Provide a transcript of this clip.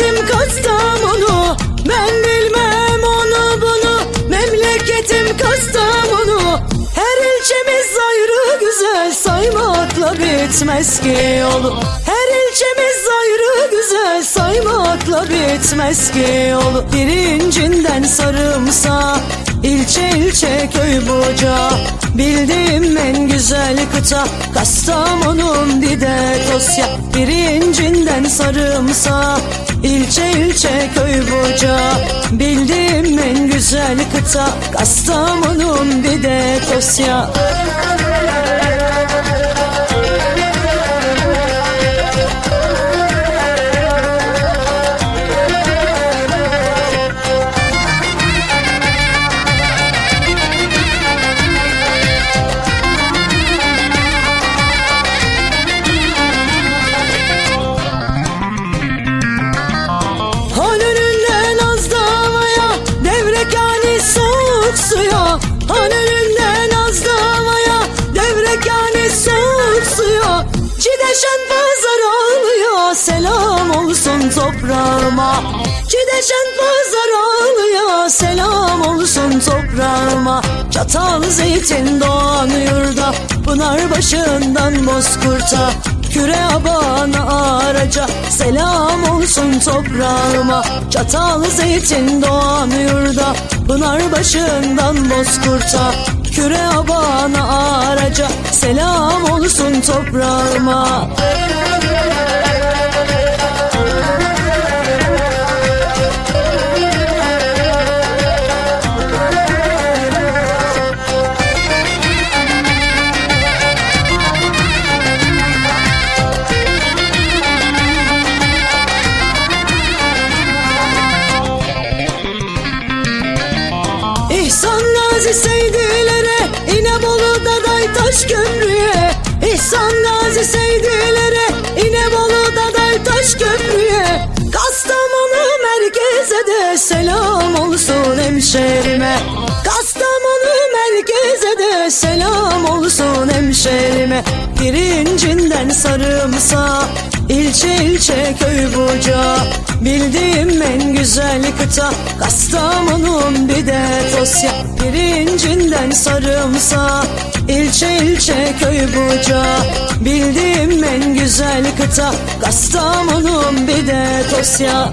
memleketim Kastamonu Ben bilmem onu bunu. Memleketim Kastamonu Her ilçemiz ayrı güzel Saymakla bitmez ki oğlum Her ilçemiz ayrı güzel Saymakla bitmez ki oğlum Birincinden sarımsa İlçe ilçe köy buca. Bildiğim en güzel kıta Kastamonu'm dide dosya. Birincinden sarımsa ilçe ilçe köy buca Bildiğim en güzel kıta. Kastamonu'm Dide Tosya suya Cideşen pazar ağlıyor Selam olsun toprağıma. Cideşen pazar ağlıyor Selam olsun toprağıma. Çatal zeytin doğan yurda Pınar başından bozkurta Küre abana araca Selam olsun toprağıma. Çatal zeytin doğan yurda Pınar başından bozkurta Küre abana araca Selam olsun toprağıma. İhsan İnebolu'da Daytaş Köprü'ye İhsan Gazi Seydilere İnebolu'da Daytaş Köprü'ye. Kastamonu merkeze de selam olsun hemşerime. Kastamonu merkeze de selam olsun hemşerime. Birincinden sarımsa ilçe ilçe köy buca Bildiğim en güzel kıta Kastamonu'm bir de Tosya. Birincinden sarımsa ilçe ilçe köy buca. Bildiğim en güzel kıta. Kastamonu'm bir de Tosya